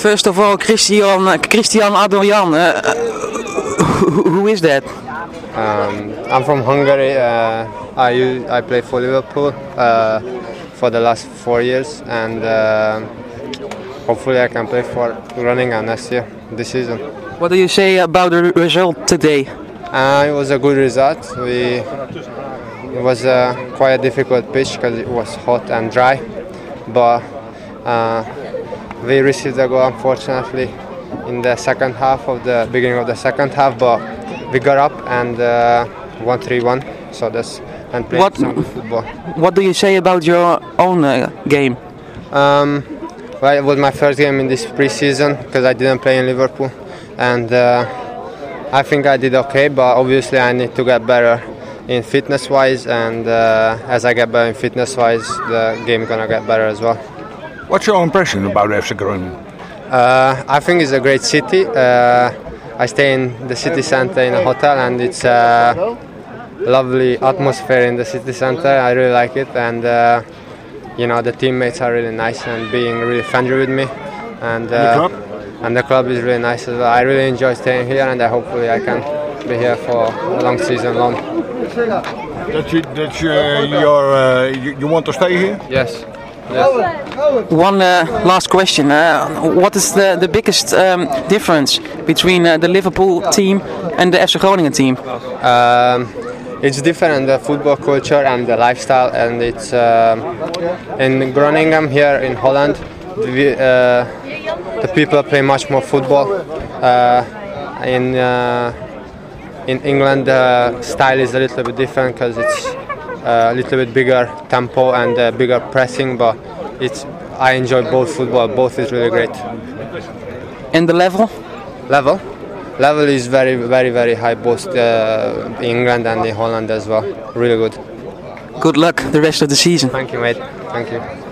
First of all, Christian, uh, Christian Adorjan, uh, who, who is that? Um, I'm from Hungary. Uh, I I play for Liverpool uh, for the last four years, and uh, hopefully I can play for Groningen next year, this season. What do you say about the result today? Uh, it was a good result. We it was a quite a difficult pitch because it was hot and dry, but uh, we received a goal unfortunately in the second half of the beginning of the second half, but we got up and uh, won 3-1. So that's and played What- some good football. What do you say about your own uh, game? Um, well, it was my first game in this preseason because I didn't play in Liverpool, and uh, I think I did okay. But obviously, I need to get better in fitness-wise, and uh, as I get better in fitness-wise, the game is gonna get better as well. What's your impression about FC Groningen? Uh, I think it's a great city. Uh, I stay in the city center in a hotel, and it's a lovely atmosphere in the city center. I really like it, and uh, you know the teammates are really nice and being really friendly with me. And, uh, club? and the club is really nice as well. I really enjoy staying here, and I hopefully I can be here for a long season long. That you, that you, you're, uh, you, you want to stay here? Yes. Yes. One uh, last question. Uh, what is the, the biggest um, difference between uh, the Liverpool team and the FC Groningen team? Um, it's different the football culture and the lifestyle, and it's um, in Groningen here in Holland. We, uh, the people play much more football. Uh, in uh, in England, the style is a little bit different because it's a little bit bigger tempo and uh, bigger pressing. But it's I enjoy both football. Both is really great. And the level? Level. Level is very, very, very high, both uh, in England and in Holland as well. Really good. Good luck the rest of the season. Thank you, mate. Thank you.